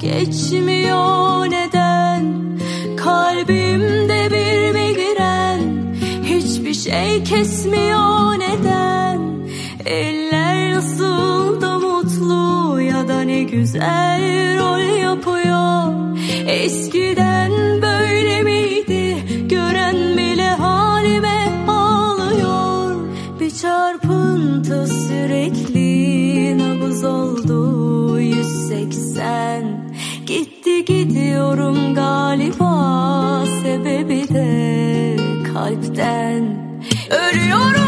geçmiyor neden? Kalbimde bir migren Hiçbir şey kesmiyor neden? Eller nasıl da mutlu ya da ne güzel rol yapıyor? Eskiden kalpten. Ölüyorum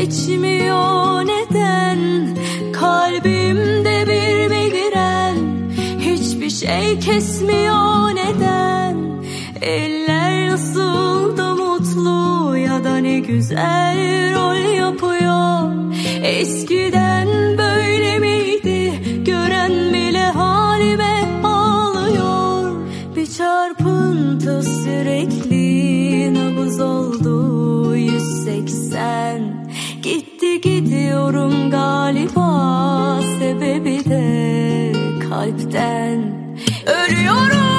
geçmiyor neden? Kalbimde bir beliren Hiçbir şey kesmiyor neden? Eller nasıl da mutlu ya da ne güzel rol yapıyor? Eskiden böyle miydi? Gören bile halime ağlıyor. Bir çarpıntı sürekli nabız oldu. 180 kalpten. Ölüyorum.